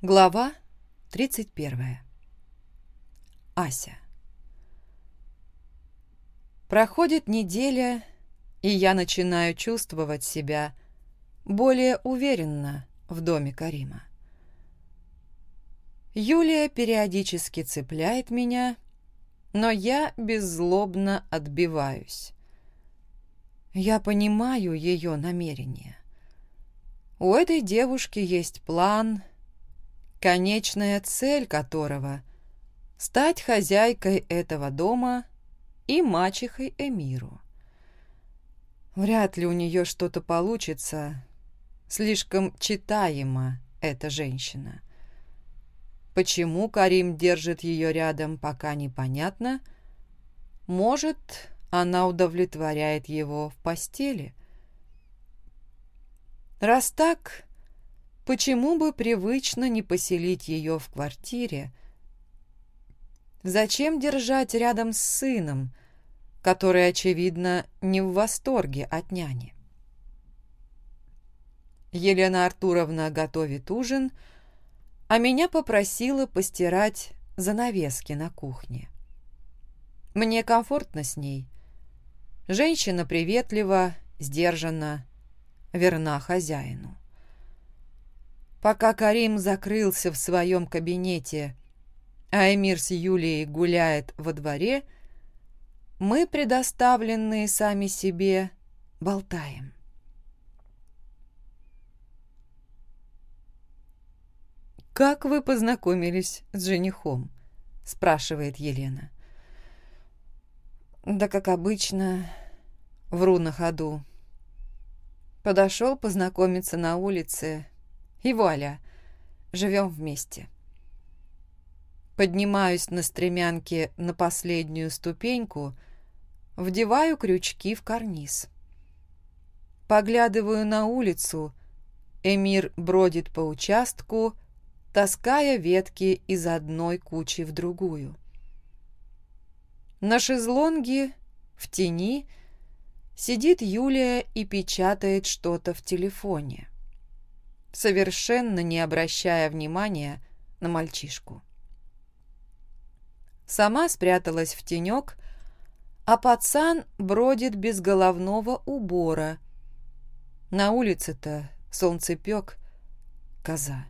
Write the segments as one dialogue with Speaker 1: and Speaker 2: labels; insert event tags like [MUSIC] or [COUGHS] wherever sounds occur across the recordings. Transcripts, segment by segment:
Speaker 1: Глава 31. Ася. Проходит неделя, и я начинаю чувствовать себя более уверенно в доме Карима. Юлия периодически цепляет меня, но я беззлобно отбиваюсь. Я понимаю ее намерения. У этой девушки есть план — Конечная цель которого – стать хозяйкой этого дома и мачехой Эмиру. Вряд ли у нее что-то получится, слишком читаема эта женщина. Почему Карим держит ее рядом, пока непонятно. Может, она удовлетворяет его в постели. Раз так, почему бы привычно не поселить ее в квартире? Зачем держать рядом с сыном, который, очевидно, не в восторге от няни? Елена Артуровна готовит ужин, а меня попросила постирать занавески на кухне. Мне комфортно с ней. Женщина приветлива, сдержана, верна хозяину. Пока Карим закрылся в своем кабинете, а Эмир с Юлией гуляет во дворе, мы, предоставленные сами себе, болтаем. «Как вы познакомились с женихом?» – спрашивает Елена. «Да как обычно, вру на ходу. Подошел познакомиться на улице, и вуаля, живем вместе». Поднимаюсь на стремянке на последнюю ступеньку, вдеваю крючки в карниз. Поглядываю на улицу, Эмир бродит по участку, таская ветки из одной кучи в другую. На шезлонге, в тени, сидит Юлия и печатает что-то в телефоне, совершенно не обращая внимания на мальчишку. Сама спряталась в тенек, а пацан бродит без головного убора. На улице-то солнцепек, коза.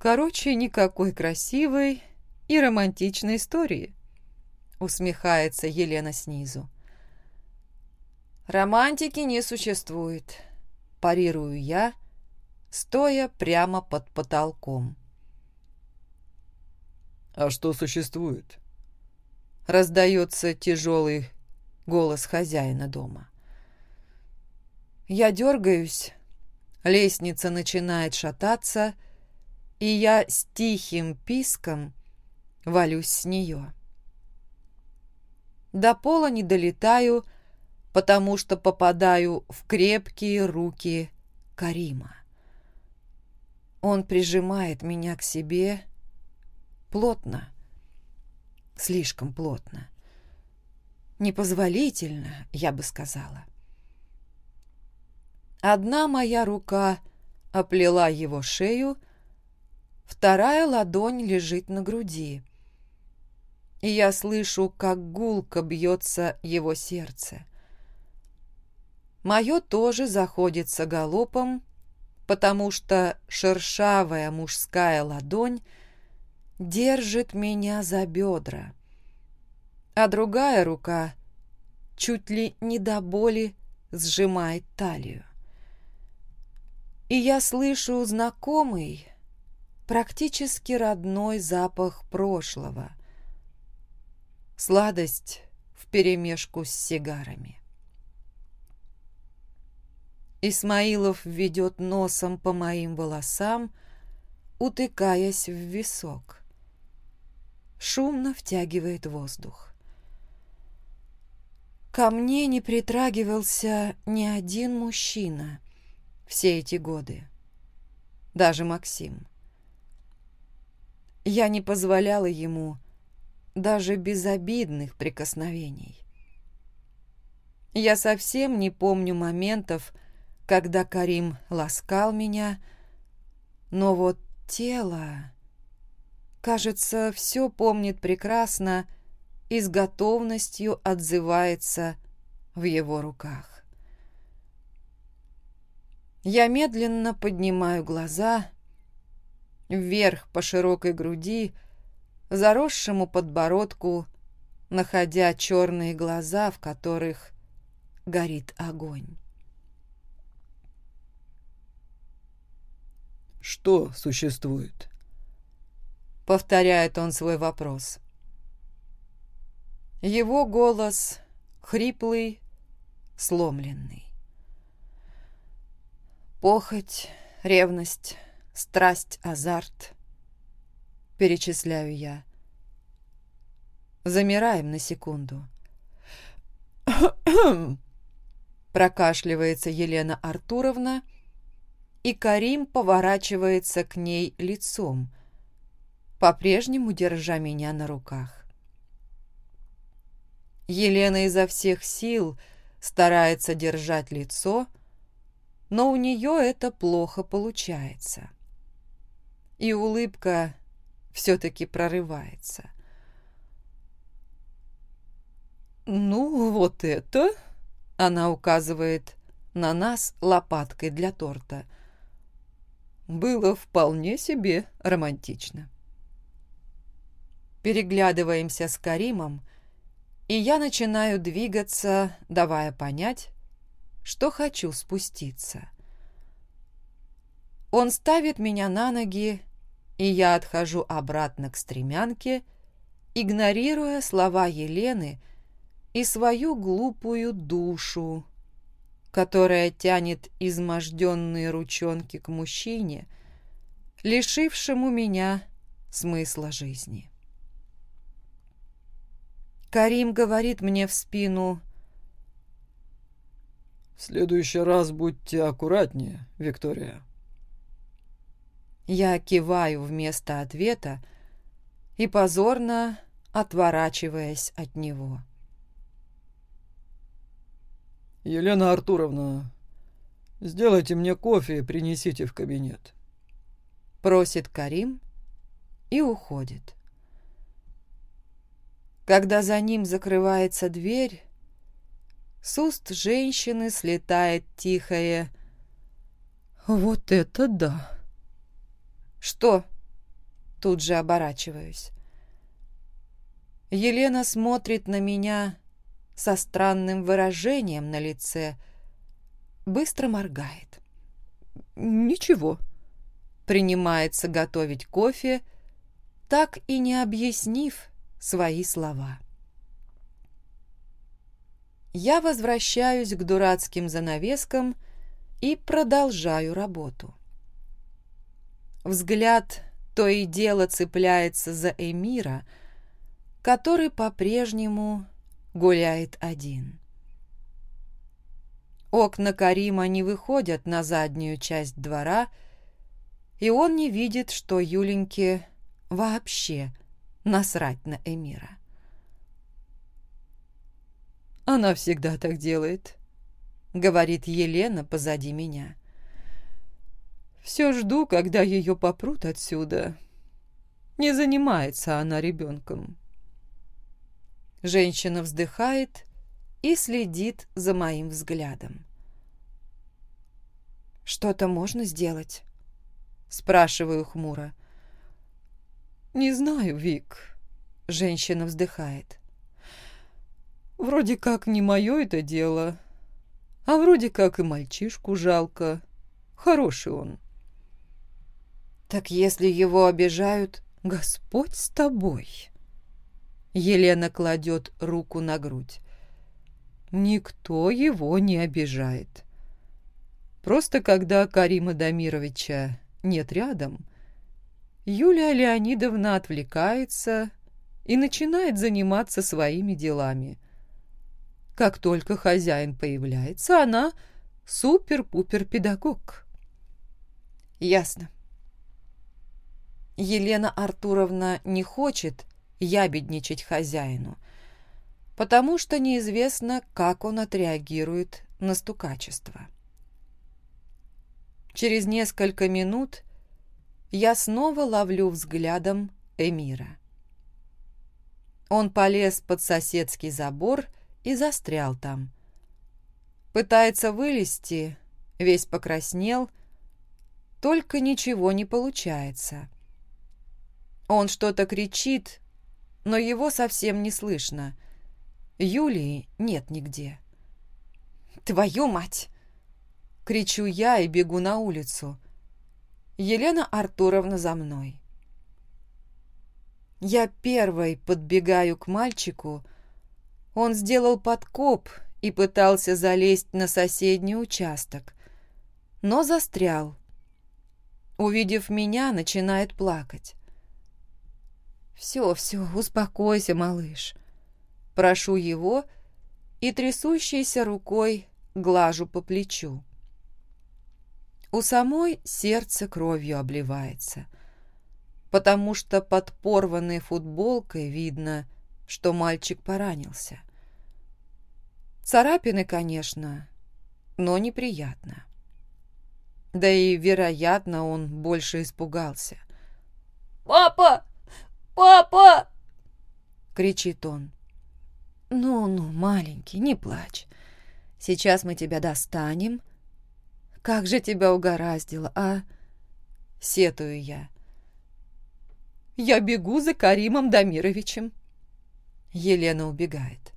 Speaker 1: Короче, никакой красивой и романтичной истории, усмехается Елена снизу. Романтики не существует, парирую я, стоя прямо под потолком.
Speaker 2: «А что существует?»
Speaker 1: Раздается тяжелый голос хозяина дома. Я дергаюсь, лестница начинает шататься, и я с тихим писком валюсь с нее. До пола не долетаю, потому что попадаю в крепкие руки Карима. Он прижимает меня к себе плотно, слишком плотно. Непозволительно, я бы сказала. Одна моя рука оплела его шею, Вторая ладонь лежит на груди. И я слышу, как гулко бьется его сердце. Мое тоже заходится галопом, потому что шершавая мужская ладонь держит меня за бедра, а другая рука чуть ли не до боли сжимает талию. И я слышу знакомый, практически родной запах прошлого. Сладость вперемешку с сигарами. Исмаилов ведет носом по моим волосам, утыкаясь в висок. Шумно втягивает воздух. Ко мне не притрагивался ни один мужчина все эти годы. Даже Максим. Я не позволяла ему даже безобидных прикосновений. Я совсем не помню моментов, когда Карим ласкал меня, но вот тело... Кажется, все помнит прекрасно и с готовностью отзывается в его руках. Я медленно поднимаю глаза вверх по широкой груди, заросшему подбородку, находя черные глаза, в которых горит огонь.
Speaker 2: что существует?»
Speaker 1: Повторяет он свой вопрос. Его голос хриплый, сломленный. Похоть, ревность, страсть, азарт. Перечисляю я. Замираем на секунду. [COUGHS] Прокашливается Елена Артуровна, и Карим поворачивается к ней лицом, по-прежнему держа меня на руках. Елена изо всех сил старается держать лицо, но у нее это плохо получается. И улыбка все-таки прорывается. «Ну, вот это...» — она указывает на нас лопаткой для торта — Было вполне себе романтично. Переглядываемся с Каримом, и я начинаю двигаться, давая понять, что хочу спуститься. Он ставит меня на ноги, и я отхожу обратно к стремянке, игнорируя слова Елены — и свою глупую душу, которая тянет изможденные ручонки к мужчине, лишившему меня смысла жизни. Карим говорит мне в спину
Speaker 2: «В следующий раз будьте аккуратнее, Виктория».
Speaker 1: Я киваю вместо ответа и позорно отворачиваясь от него.
Speaker 2: «Елена Артуровна, сделайте мне кофе и принесите в кабинет».
Speaker 1: Просит Карим и уходит. Когда за ним закрывается дверь, с уст женщины слетает тихое «Вот это да!» «Что?» Тут же оборачиваюсь. Елена смотрит на меня со странным выражением на лице, быстро моргает. «Ничего». Принимается готовить кофе, так и не объяснив свои слова. Я возвращаюсь к дурацким занавескам и продолжаю работу. Взгляд то и дело цепляется за Эмира, который по-прежнему гуляет один. Окна Карима не выходят на заднюю часть двора, и он не видит, что Юленьке вообще насрать на Эмира. «Она всегда так делает», — говорит Елена позади меня. «Все жду, когда ее попрут отсюда. Не занимается она ребенком». Женщина вздыхает и следит за моим взглядом. «Что-то можно сделать?» Спрашиваю хмуро. «Не знаю, Вик», — женщина вздыхает. «Вроде как не мое это дело, а вроде как и мальчишку жалко. Хороший он». «Так если его обижают, Господь с тобой». Елена кладет руку на грудь. Никто его не обижает. Просто когда Карима Дамировича нет рядом, Юлия Леонидовна отвлекается и начинает заниматься своими делами. Как только хозяин появляется, она супер-пупер-педагог. Ясно. Елена Артуровна не хочет, ябедничать хозяину, потому что неизвестно, как он отреагирует на стукачество. Через несколько минут я снова ловлю взглядом Эмира. Он полез под соседский забор и застрял там. Пытается вылезти, весь покраснел, только ничего не получается. Он что-то кричит, но его совсем не слышно. Юлии нет нигде. «Твою мать!» Кричу я и бегу на улицу. Елена Артуровна за мной. Я первой подбегаю к мальчику. Он сделал подкоп и пытался залезть на соседний участок, но застрял. Увидев меня, начинает плакать. «Все, все, успокойся, малыш». Прошу его и трясущейся рукой глажу по плечу. У самой сердце кровью обливается, потому что под порванной футболкой видно, что мальчик поранился. Царапины, конечно, но неприятно. Да и, вероятно, он больше испугался.
Speaker 3: «Папа! Папа!» — кричит он.
Speaker 1: «Ну-ну, маленький, не плачь. Сейчас мы тебя достанем. Как же тебя угораздило, а?» Сетую я. «Я бегу за Каримом Дамировичем». Елена убегает.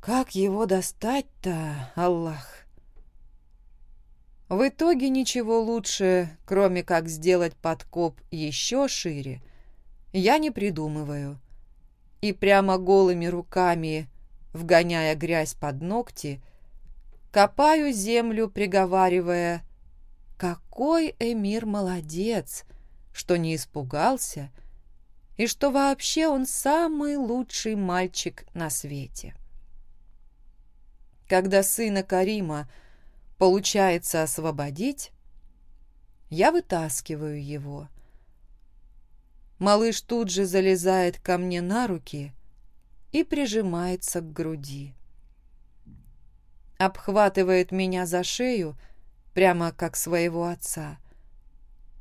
Speaker 1: «Как его достать-то, Аллах?» В итоге ничего лучше, кроме как сделать подкоп еще шире, я не придумываю. И прямо голыми руками, вгоняя грязь под ногти, копаю землю, приговаривая «Какой Эмир молодец!» что не испугался и что вообще он самый лучший мальчик на свете. Когда сына Карима получается освободить, я вытаскиваю его. Малыш тут же залезает ко мне на руки и прижимается к груди. Обхватывает меня за шею, прямо как своего отца,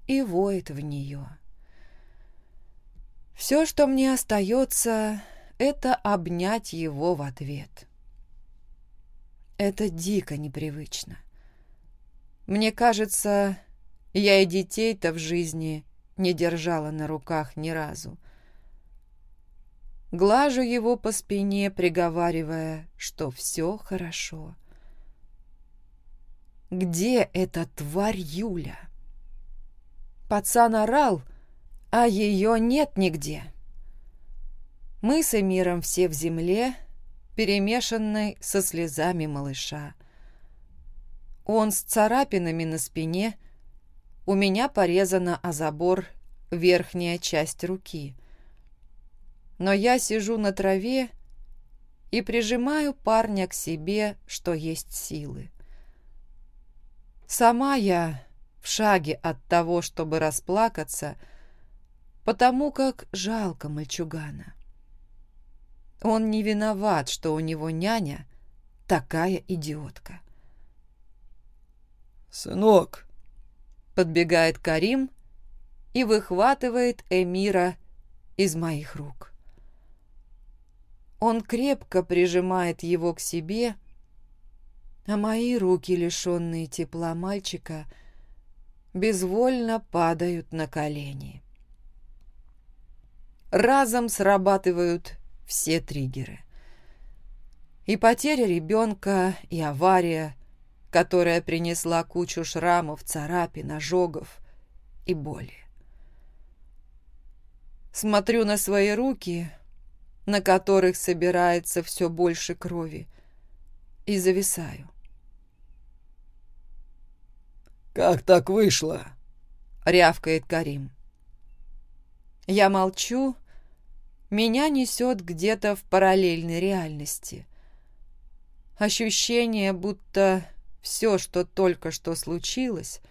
Speaker 1: и воет в нее. Все, что мне остается, это обнять его в ответ. Это дико непривычно. Мне кажется, я и детей-то в жизни не держала на руках ни разу. Глажу его по спине, приговаривая, что все хорошо. Где эта тварь Юля? Пацан орал, а ее нет нигде. Мы с Эмиром все в земле, перемешанной со слезами малыша. Он с царапинами на спине, у меня порезана о забор верхняя часть руки. Но я сижу на траве и прижимаю парня к себе, что есть силы. Сама я в шаге от того, чтобы расплакаться, потому как жалко мальчугана. Он не виноват, что у него няня такая идиотка.
Speaker 2: «Сынок!»
Speaker 1: Подбегает Карим и выхватывает Эмира из моих рук. Он крепко прижимает его к себе, а мои руки, лишенные тепла мальчика, безвольно падают на колени. Разом срабатывают все триггеры. И потеря ребенка, и авария, которая принесла кучу шрамов, царапин, ожогов и боли. Смотрю на свои руки, на которых собирается все больше крови, и зависаю.
Speaker 2: «Как так вышло?» —
Speaker 1: рявкает Карим. Я молчу, меня несет где-то в параллельной реальности. Ощущение, будто все, что только что случилось,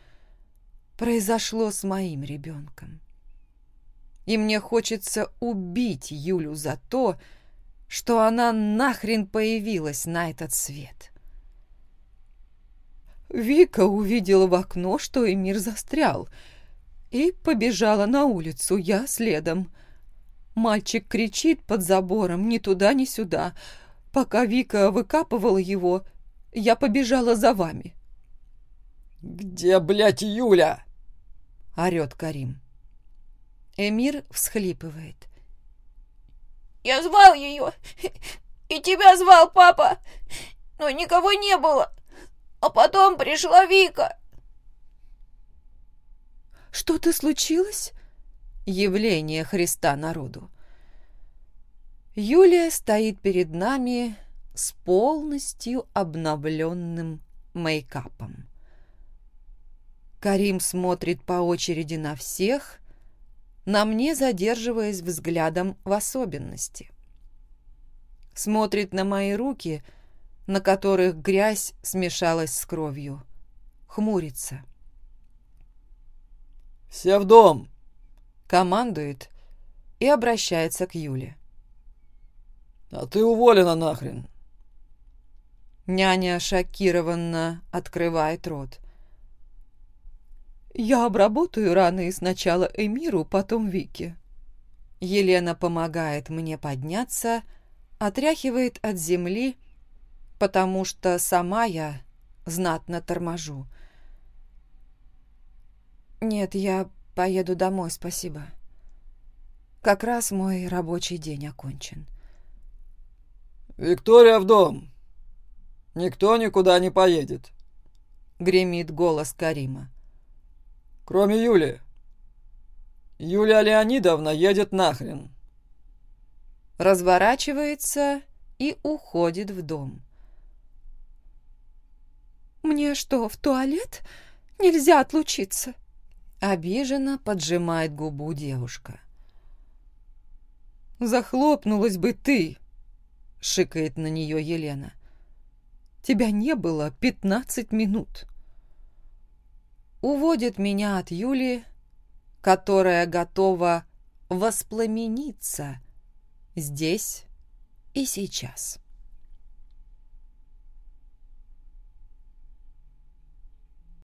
Speaker 1: произошло с моим ребенком. И мне хочется убить Юлю за то, что она нахрен появилась на этот свет. Вика увидела в окно, что Эмир застрял. и побежала на улицу, я следом. Мальчик кричит под забором ни туда, ни сюда. Пока Вика выкапывала его, Я побежала за вами.
Speaker 2: «Где, блядь, Юля?»
Speaker 1: — орёт Карим. Эмир всхлипывает.
Speaker 3: «Я звал ее, и тебя звал папа, но никого не было, а потом пришла Вика».
Speaker 1: «Что-то случилось?» Явление Христа народу. Юлия стоит перед нами, с полностью обновленным мейкапом. Карим смотрит по очереди на всех, на мне задерживаясь взглядом в особенности. Смотрит на мои руки, на которых грязь смешалась с кровью. Хмурится.
Speaker 2: «Все в дом!»
Speaker 1: командует и обращается к Юле.
Speaker 2: «А ты уволена нахрен!»
Speaker 1: Няня шокированно открывает рот. «Я обработаю раны сначала Эмиру, потом Вике». Елена помогает мне подняться, отряхивает от земли, потому что сама я знатно торможу. «Нет, я Поеду домой, спасибо. Как раз мой рабочий день окончен.
Speaker 2: «Виктория в дом! Никто никуда не поедет!»
Speaker 1: Гремит голос Карима.
Speaker 2: «Кроме Юли. Юлия Леонидовна едет нахрен!»
Speaker 1: Разворачивается и уходит в дом. «Мне что, в туалет? Нельзя отлучиться?» Обиженно поджимает губу девушка. «Захлопнулась бы ты!» — шикает на нее Елена. «Тебя не было пятнадцать минут». Уводит меня от Юли, которая готова